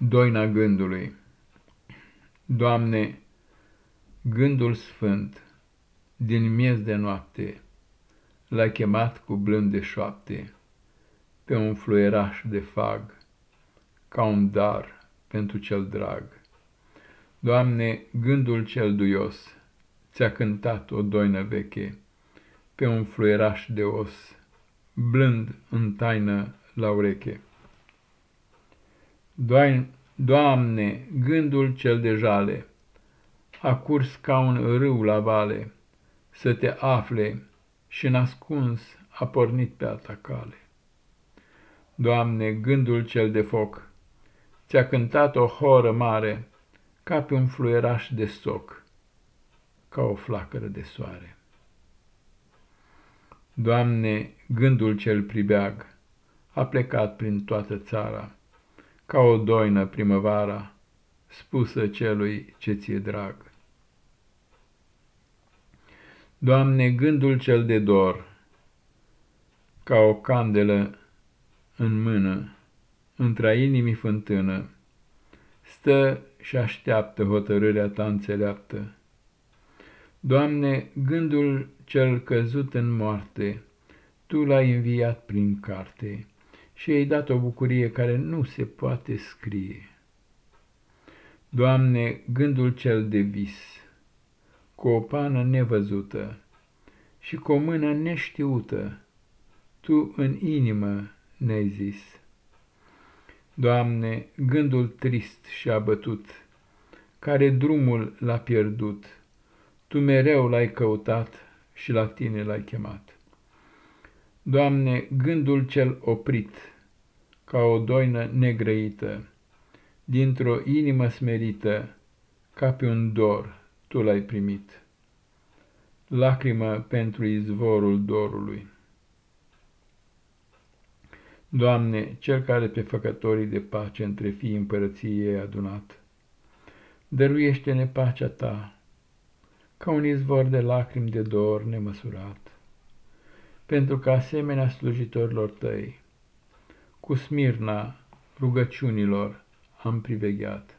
Doina gândului Doamne, gândul sfânt, din miez de noapte, L-a chemat cu blânde șoapte, Pe un fluieraș de fag, Ca un dar pentru cel drag. Doamne, gândul cel duios, Ți-a cântat o doină veche, Pe un fluieraș de os, Blând în taină la ureche. Doamne, gândul cel de jale, A curs ca un râu la vale, Să te afle și nascuns a pornit pe alta cale. Doamne, gândul cel de foc, Ți-a cântat o horă mare, Ca pe un fluieraș de soc, Ca o flacără de soare. Doamne, gândul cel pribeag, A plecat prin toată țara, ca o doină primăvara, spusă celui ce ți-e drag. Doamne, gândul cel de dor, ca o candelă în mână, între inimii fântână, stă și așteaptă hotărârea ta înțeleaptă. Doamne, gândul cel căzut în moarte, Tu l-ai înviat prin carte, și ai dat o bucurie care nu se poate scrie. Doamne, gândul cel de vis, cu o pană nevăzută și cu o mână neștiută, Tu în inimă ne-ai zis. Doamne, gândul trist și abătut, care drumul l-a pierdut, Tu mereu l-ai căutat și la Tine l-ai chemat. Doamne, gândul cel oprit, ca o doină negrăită, dintr-o inimă smerită, ca pe un dor, Tu l-ai primit. Lacrimă pentru izvorul dorului. Doamne, Cel care pe făcătorii de pace între fii împărăției ai adunat, dăruiește-ne pacea Ta, ca un izvor de lacrimi de dor nemăsurat pentru că asemenea slujitorilor tăi, cu smirna rugăciunilor am privegheat.